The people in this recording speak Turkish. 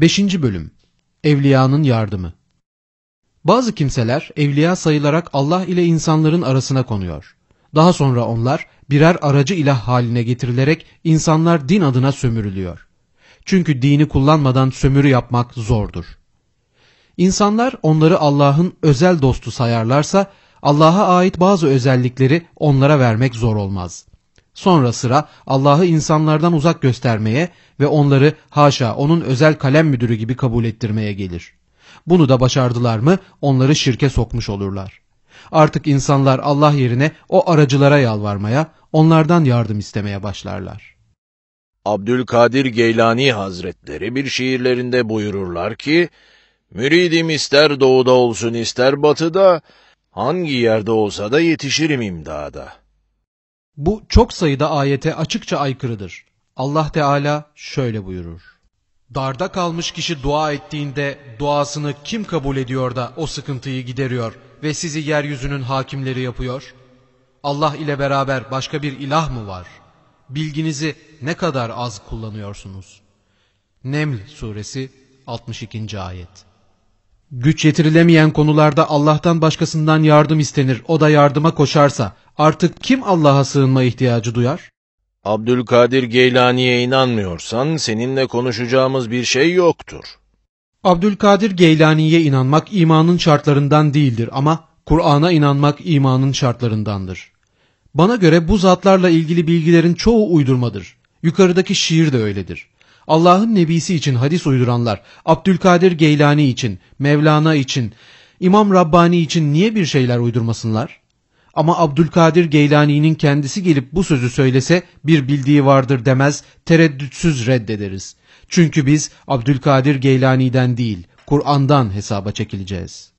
5. Bölüm Evliyanın Yardımı Bazı kimseler evliya sayılarak Allah ile insanların arasına konuyor. Daha sonra onlar birer aracı ilah haline getirilerek insanlar din adına sömürülüyor. Çünkü dini kullanmadan sömürü yapmak zordur. İnsanlar onları Allah'ın özel dostu sayarlarsa Allah'a ait bazı özellikleri onlara vermek zor olmaz. Sonra sıra Allah'ı insanlardan uzak göstermeye ve onları haşa onun özel kalem müdürü gibi kabul ettirmeye gelir. Bunu da başardılar mı onları şirke sokmuş olurlar. Artık insanlar Allah yerine o aracılara yalvarmaya, onlardan yardım istemeye başlarlar. Abdülkadir Geylani Hazretleri bir şiirlerinde buyururlar ki, Müridim ister doğuda olsun ister batıda, hangi yerde olsa da yetişirim imdada. Bu çok sayıda ayete açıkça aykırıdır. Allah Teala şöyle buyurur. Darda kalmış kişi dua ettiğinde duasını kim kabul ediyor da o sıkıntıyı gideriyor ve sizi yeryüzünün hakimleri yapıyor? Allah ile beraber başka bir ilah mı var? Bilginizi ne kadar az kullanıyorsunuz? Neml suresi 62. ayet Güç yetirilemeyen konularda Allah'tan başkasından yardım istenir. O da yardıma koşarsa artık kim Allah'a sığınma ihtiyacı duyar? Abdülkadir Geylani'ye inanmıyorsan seninle konuşacağımız bir şey yoktur. Abdülkadir Geylani'ye inanmak imanın şartlarından değildir ama Kur'an'a inanmak imanın şartlarındandır. Bana göre bu zatlarla ilgili bilgilerin çoğu uydurmadır. Yukarıdaki şiir de öyledir. Allah'ın nebisi için hadis uyduranlar, Abdülkadir Geylani için, Mevlana için, İmam Rabbani için niye bir şeyler uydurmasınlar? Ama Abdülkadir Geylani'nin kendisi gelip bu sözü söylese bir bildiği vardır demez, tereddütsüz reddederiz. Çünkü biz Abdülkadir Geylani'den değil, Kur'an'dan hesaba çekileceğiz.